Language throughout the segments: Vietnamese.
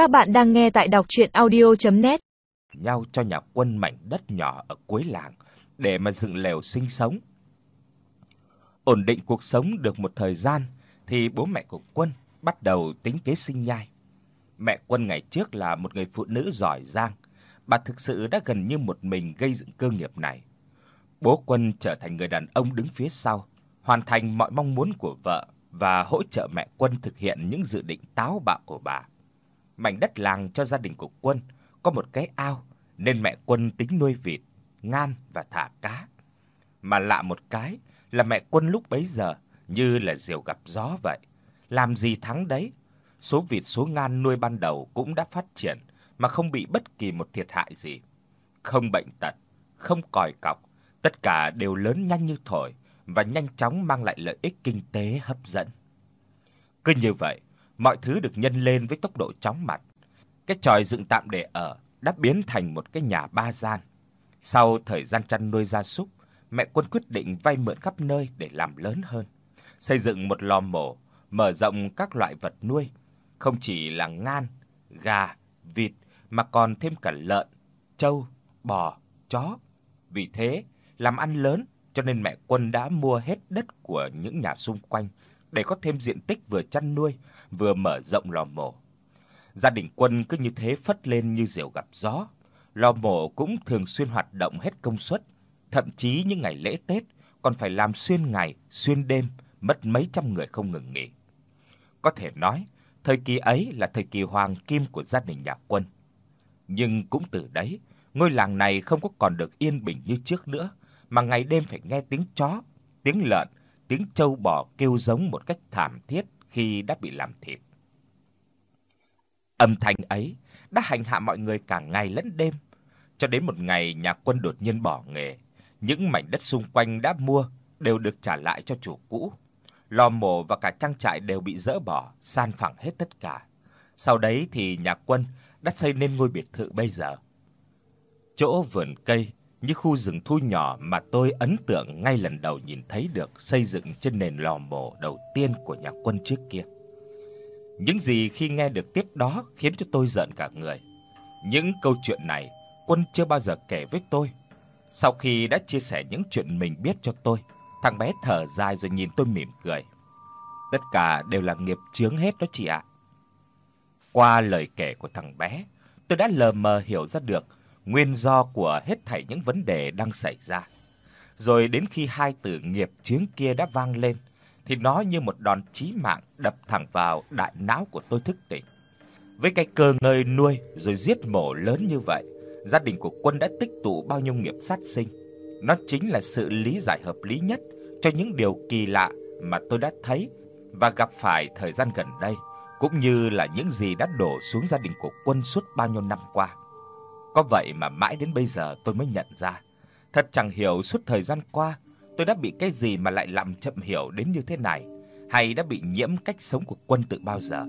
Các bạn đang nghe tại đọc audio net Nhau cho nhà quân mảnh đất nhỏ ở cuối làng để mà dựng lều sinh sống. Ổn định cuộc sống được một thời gian thì bố mẹ của Quân bắt đầu tính kế sinh nhai. Mẹ Quân ngày trước là một người phụ nữ giỏi giang, bà thực sự đã gần như một mình gây dựng cơ nghiệp này. Bố Quân trở thành người đàn ông đứng phía sau, hoàn thành mọi mong muốn của vợ và hỗ trợ mẹ Quân thực hiện những dự định táo bạo của bà. Mảnh đất làng cho gia đình của Quân có một cái ao nên mẹ Quân tính nuôi vịt, ngan và thả cá. Mà lạ một cái là mẹ Quân lúc bấy giờ như là diều gặp gió vậy, làm gì thắng đấy. Số vịt số ngan nuôi ban đầu cũng đã phát triển mà không bị bất kỳ một thiệt hại gì. Không bệnh tật, không còi cọc, tất cả đều lớn nhanh như thổi và nhanh chóng mang lại lợi ích kinh tế hấp dẫn. Cứ như vậy, mọi thứ được nhân lên với tốc độ chóng mặt. Cái tròi dựng tạm để ở đã biến thành một cái nhà ba gian. Sau thời gian chăn nuôi gia súc, mẹ Quân quyết định vay mượn khắp nơi để làm lớn hơn, xây dựng một lò mổ, mở rộng các loại vật nuôi, không chỉ là ngan, gà, vịt mà còn thêm cả lợn, trâu, bò, chó. Vì thế, làm ăn lớn cho nên mẹ Quân đã mua hết đất của những nhà xung quanh để có thêm diện tích vừa chăn nuôi, vừa mở rộng lò mổ. Gia đình Quân cứ như thế phất lên như diều gặp gió. Lò mổ cũng thường xuyên hoạt động hết công suất, thậm chí những ngày lễ Tết còn phải làm xuyên ngày, xuyên đêm, mất mấy trăm người không ngừng nghỉ. Có thể nói, thời kỳ ấy là thời kỳ hoàng kim của gia đình nhà Quân. Nhưng cũng từ đấy, ngôi làng này không có còn được yên bình như trước nữa, mà ngày đêm phải nghe tiếng chó, tiếng lợn, tiếng trâu bò kêu giống một cách thảm thiết khi đã bị làm thịt. Âm thanh ấy đã hành hạ mọi người cả ngày lẫn đêm, cho đến một ngày nhà Quân đột nhiên bỏ nghề, những mảnh đất xung quanh đã mua đều được trả lại cho chủ cũ. Lò mổ và cả trang trại đều bị dỡ bỏ, san phẳng hết tất cả. Sau đấy thì nhà Quân đã xây nên ngôi biệt thự bây giờ. Chỗ vườn cây như khu rừng thu nhỏ mà tôi ấn tượng ngay lần đầu nhìn thấy được xây dựng trên nền lò mổ đầu tiên của nhà Quân trước kia. Những gì khi nghe được tiếp đó khiến cho tôi giận cả người. Những câu chuyện này Quân chưa bao giờ kể với tôi. Sau khi đã chia sẻ những chuyện mình biết cho tôi, thằng bé thở dài rồi nhìn tôi mỉm cười. Tất cả đều là nghiệp chướng hết đó chị ạ. Qua lời kể của thằng bé, tôi đã lờ mờ hiểu ra được nguyên do của hết thảy những vấn đề đang xảy ra. Rồi đến khi hai từ nghiệp chướng kia đã vang lên, thì nó như một đòn chí mạng đập thẳng vào đại não của tôi thức tỉnh. Với cái cơ ngơi nuôi rồi giết mổ lớn như vậy, gia đình của Quân đã tích tụ bao nhiêu nghiệp sát sinh. Nó chính là sự lý giải hợp lý nhất cho những điều kỳ lạ mà tôi đã thấy và gặp phải thời gian gần đây, cũng như là những gì đã đổ xuống gia đình của Quân suốt bao nhiêu năm qua. Có vậy mà mãi đến bây giờ tôi mới nhận ra, thật chẳng hiểu suốt thời gian qua tôi đã bị cái gì mà lại làm chậm hiểu đến như thế này, hay đã bị nhiễm cách sống của quân tự bao giờ.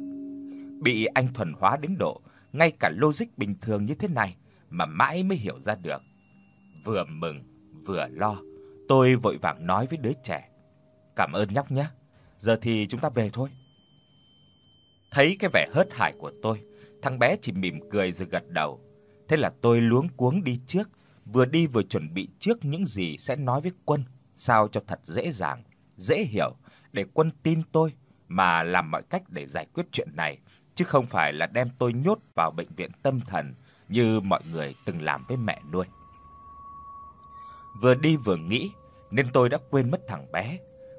Bị anh thuần hóa đến độ ngay cả logic bình thường như thế này mà mãi mới hiểu ra được. Vừa mừng vừa lo, tôi vội vàng nói với đứa trẻ: "Cảm ơn nhóc nhé, giờ thì chúng ta về thôi." Thấy cái vẻ hớt hải của tôi, thằng bé chỉ mỉm cười rồi gật đầu. Thế là tôi luống cuống đi trước, vừa đi vừa chuẩn bị trước những gì sẽ nói với Quân sao cho thật dễ dàng, dễ hiểu để Quân tin tôi mà làm mọi cách để giải quyết chuyện này, chứ không phải là đem tôi nhốt vào bệnh viện tâm thần như mọi người từng làm với mẹ nuôi. Vừa đi vừa nghĩ nên tôi đã quên mất thằng bé,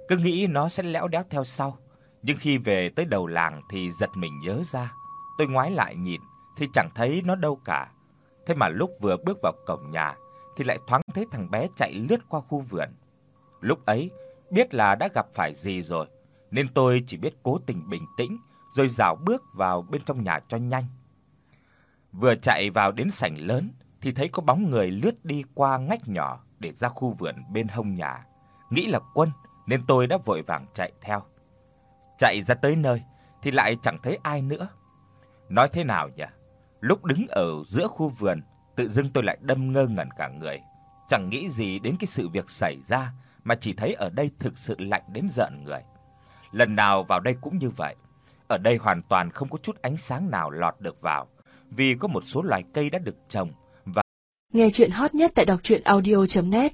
cứ nghĩ nó sẽ léo đéo theo sau, nhưng khi về tới đầu làng thì giật mình nhớ ra, tôi ngoái lại nhìn thì chẳng thấy nó đâu cả. Thế mà lúc vừa bước vào cổng nhà thì lại thoáng thấy thằng bé chạy lướt qua khu vườn. Lúc ấy, biết là đã gặp phải gì rồi, nên tôi chỉ biết cố tình bình tĩnh rồi rảo bước vào bên trong nhà cho nhanh. Vừa chạy vào đến sảnh lớn thì thấy có bóng người lướt đi qua ngách nhỏ để ra khu vườn bên hông nhà. Nghĩ là Quân nên tôi đã vội vàng chạy theo. Chạy ra tới nơi thì lại chẳng thấy ai nữa. Nói thế nào nhỉ? Lúc đứng ở giữa khu vườn, tự dưng tôi lại đâm ngơ ngẩn cả người, chẳng nghĩ gì đến cái sự việc xảy ra mà chỉ thấy ở đây thực sự lạnh đến giận người. Lần nào vào đây cũng như vậy. Ở đây hoàn toàn không có chút ánh sáng nào lọt được vào, vì có một số loài cây đã được trồng và Nghe truyện hot nhất tại doctruyenaudio.net